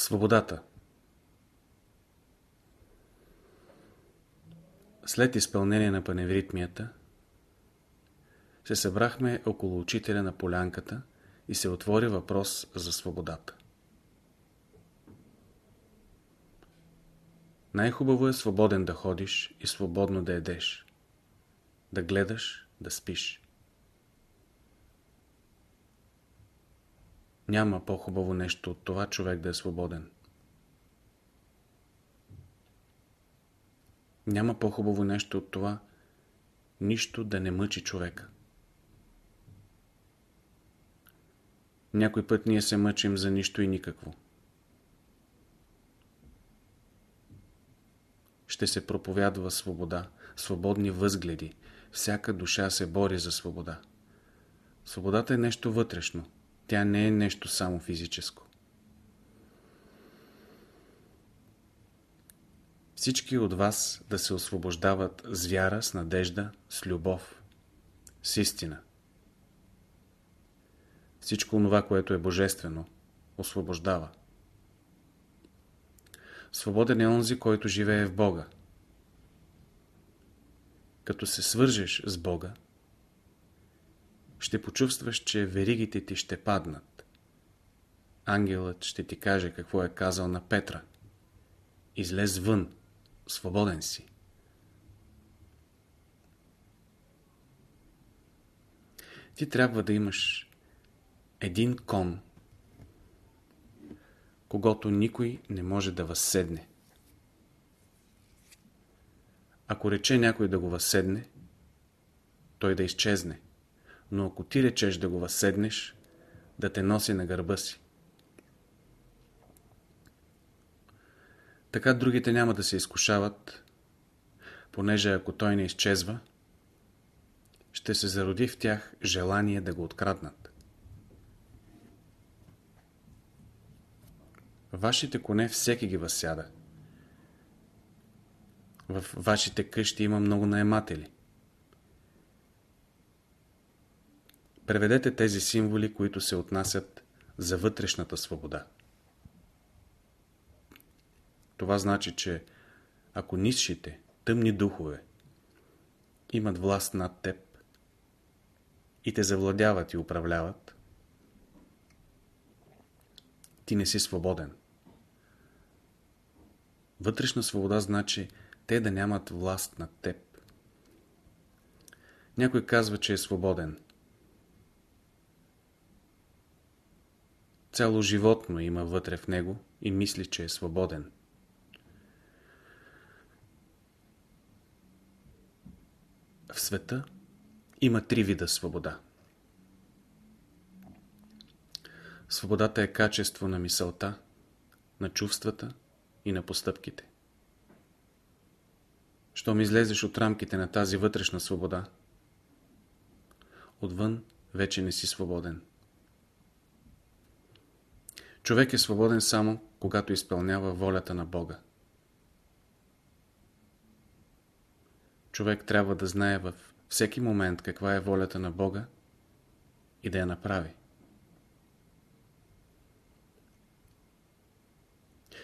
Свободата След изпълнение на паневритмията се събрахме около учителя на полянката и се отвори въпрос за свободата. Най-хубаво е свободен да ходиш и свободно да едеш, да гледаш, да спиш. Няма по-хубаво нещо от това човек да е свободен. Няма по-хубаво нещо от това нищо да не мъчи човека. Някой път ние се мъчим за нищо и никакво. Ще се проповядва свобода, свободни възгледи. Всяка душа се бори за свобода. Свободата е нещо вътрешно. Тя не е нещо само физическо. Всички от вас да се освобождават с вяра, с надежда, с любов, с истина. Всичко това, което е божествено, освобождава. Свободен е онзи, който живее в Бога. Като се свържеш с Бога, ще почувстваш, че веригите ти ще паднат. Ангелът ще ти каже какво е казал на Петра. Излез вън, свободен си. Ти трябва да имаш един кон, когато никой не може да възседне. Ако рече някой да го възседне, той да изчезне но ако ти речеш да го възседнеш, да те носи на гърба си. Така другите няма да се изкушават, понеже ако той не изчезва, ще се зароди в тях желание да го откраднат. Вашите коне всеки ги възсяда. В вашите къщи има много наематели. Преведете тези символи, които се отнасят за вътрешната свобода. Това значи, че ако низшите, тъмни духове имат власт над теб и те завладяват и управляват, ти не си свободен. Вътрешна свобода значи те да нямат власт над теб. Някой казва, че е свободен – Цяло животно има вътре в него и мисли, че е свободен. В света има три вида свобода. Свободата е качество на мисълта, на чувствата и на постъпките. Щом излезеш от рамките на тази вътрешна свобода, отвън вече не си свободен. Човек е свободен само, когато изпълнява волята на Бога. Човек трябва да знае във всеки момент каква е волята на Бога и да я направи.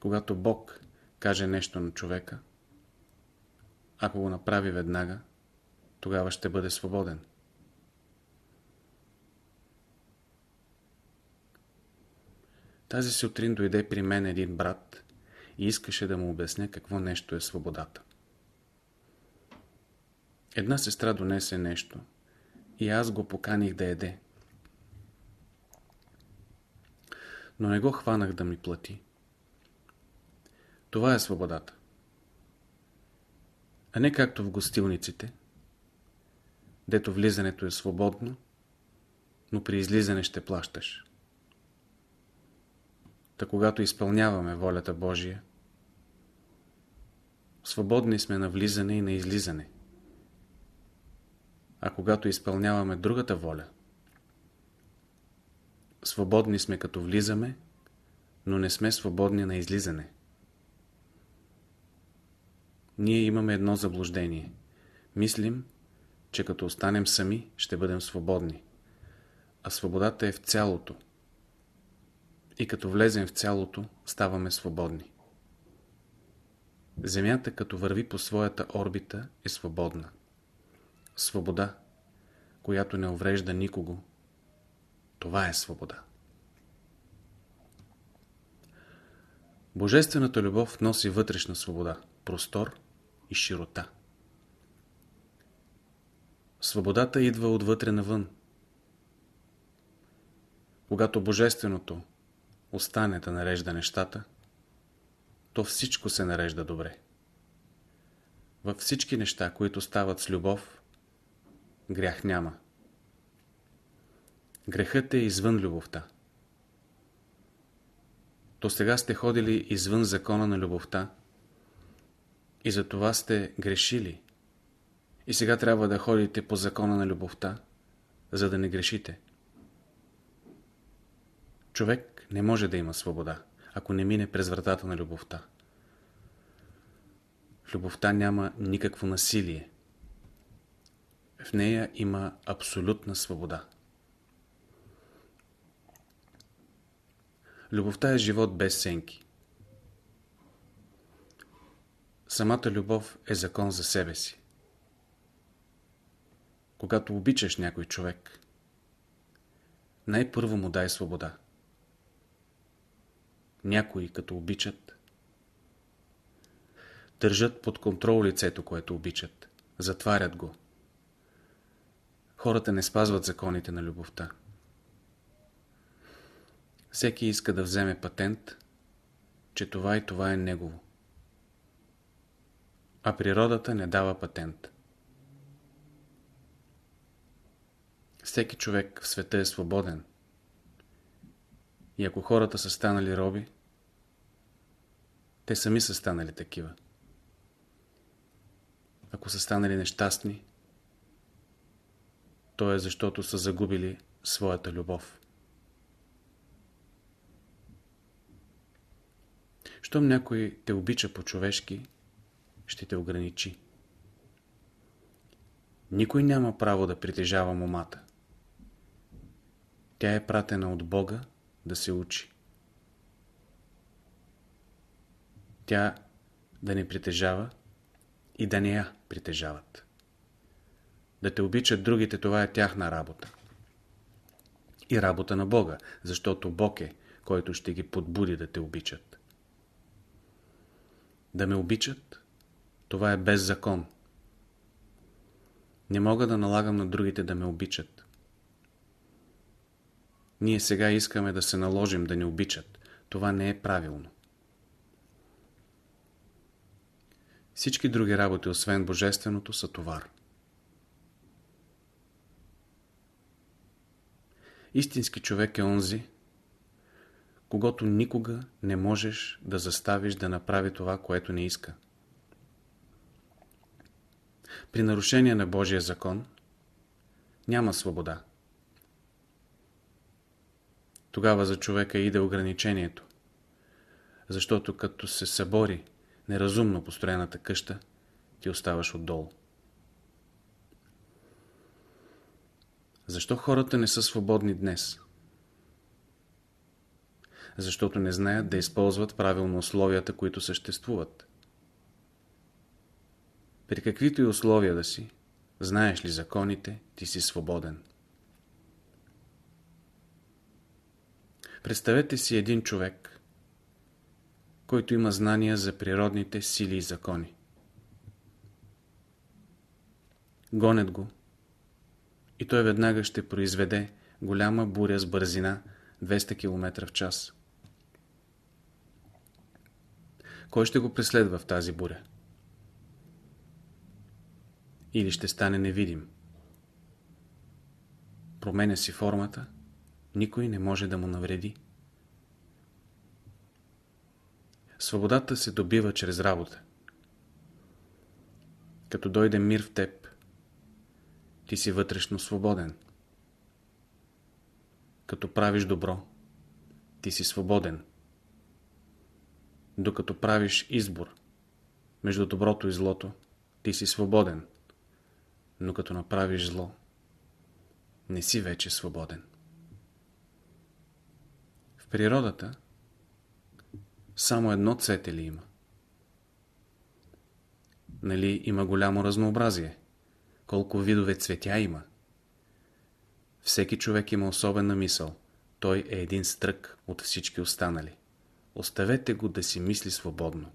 Когато Бог каже нещо на човека, ако го направи веднага, тогава ще бъде свободен. Тази сутрин дойде при мен един брат и искаше да му обясня какво нещо е свободата. Една сестра донесе нещо и аз го поканих да еде. Но не го хванах да ми плати. Това е свободата. А не както в гостилниците, дето влизането е свободно, но при излизане ще плащаш. Та когато изпълняваме волята Божия, свободни сме на влизане и на излизане. А когато изпълняваме другата воля, свободни сме като влизаме, но не сме свободни на излизане. Ние имаме едно заблуждение. Мислим, че като останем сами, ще бъдем свободни. А свободата е в цялото – и като влезем в цялото, ставаме свободни. Земята, като върви по своята орбита, е свободна. Свобода, която не уврежда никого. Това е свобода. Божествената любов носи вътрешна свобода, простор и широта. Свободата идва отвътре навън. Когато Божественото остане да нарежда нещата, то всичко се нарежда добре. Във всички неща, които стават с любов, грях няма. Грехът е извън любовта. То сега сте ходили извън закона на любовта и за това сте грешили. И сега трябва да ходите по закона на любовта, за да не грешите. Човек не може да има свобода, ако не мине през вратата на любовта. В любовта няма никакво насилие. В нея има абсолютна свобода. Любовта е живот без сенки. Самата любов е закон за себе си. Когато обичаш някой човек, най-първо му дай свобода. Някои, като обичат, държат под контрол лицето, което обичат. Затварят го. Хората не спазват законите на любовта. Всеки иска да вземе патент, че това и това е негово. А природата не дава патент. Всеки човек в света е свободен. И ако хората са станали роби, те сами са станали такива. Ако са станали нещастни, то е защото са загубили своята любов. Щом някой те обича по-човешки, ще те ограничи. Никой няма право да притежава момата. Тя е пратена от Бога да се учи. Тя да не притежава и да не я притежават. Да те обичат другите, това е тяхна работа. И работа на Бога, защото Бог е, който ще ги подбуди да те обичат. Да ме обичат, това е без закон. Не мога да налагам на другите да ме обичат. Ние сега искаме да се наложим да ни обичат. Това не е правилно. Всички други работи, освен Божественото, са товар. Истински човек е онзи, когато никога не можеш да заставиш да направи това, което не иска. При нарушение на Божия закон няма свобода. Тогава за човека иде ограничението. Защото като се събори неразумно построената къща, ти оставаш отдолу. Защо хората не са свободни днес? Защото не знаят да използват правилно условията, които съществуват. При каквито и условия да си, знаеш ли законите, ти си свободен. Представете си един човек, който има знания за природните сили и закони. Гонят го и той веднага ще произведе голяма буря с бързина 200 км в час. Кой ще го преследва в тази буря? Или ще стане невидим? Променя си формата – никой не може да му навреди. Свободата се добива чрез работа. Като дойде мир в теб, ти си вътрешно свободен. Като правиш добро, ти си свободен. Докато правиш избор между доброто и злото, ти си свободен. Но като направиш зло, не си вече свободен. Природата само едно цвете ли има? Нали има голямо разнообразие? Колко видове цветя има? Всеки човек има особена мисъл. Той е един стрък от всички останали. Оставете го да си мисли свободно.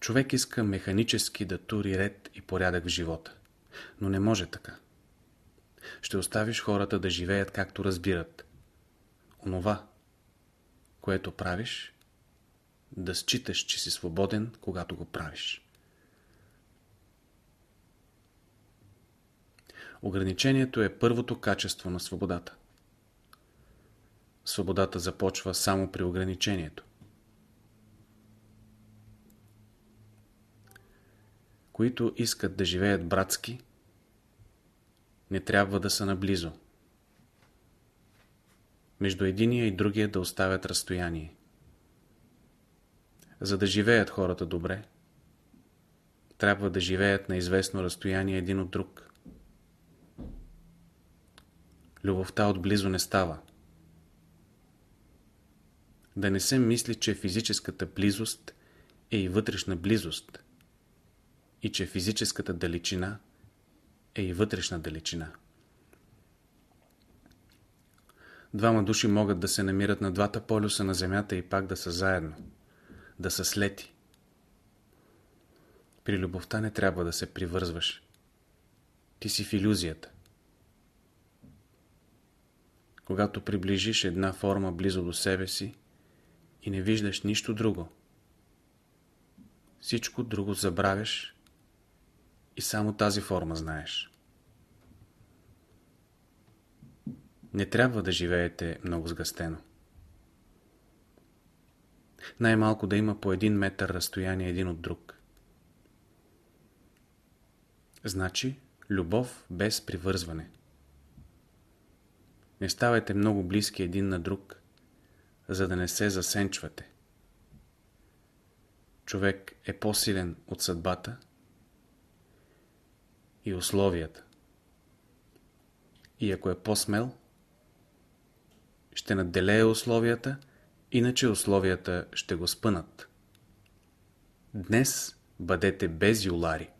Човек иска механически да тури ред и порядък в живота. Но не може така. Ще оставиш хората да живеят както разбират. Онова, което правиш, да считаш, че си свободен, когато го правиш. Ограничението е първото качество на свободата. Свободата започва само при ограничението. Които искат да живеят братски, не трябва да са наблизо. Между единия и другия да оставят разстояние. За да живеят хората добре, трябва да живеят на известно разстояние един от друг. Любовта отблизо не става. Да не се мисли, че физическата близост е и вътрешна близост и че физическата далечина е и вътрешна далечина. Двама души могат да се намират на двата полюса на Земята и пак да са заедно, да са слети. При любовта не трябва да се привързваш. Ти си в иллюзията. Когато приближиш една форма близо до себе си и не виждаш нищо друго, всичко друго забравяш и само тази форма знаеш. Не трябва да живеете много сгъстено. Най-малко да има по един метър разстояние един от друг. Значи, любов без привързване. Не ставайте много близки един на друг, за да не се засенчвате. Човек е по-силен от съдбата и условията. И ако е по-смел, ще надделее условията, иначе условията ще го спънат. Днес бъдете без юлари.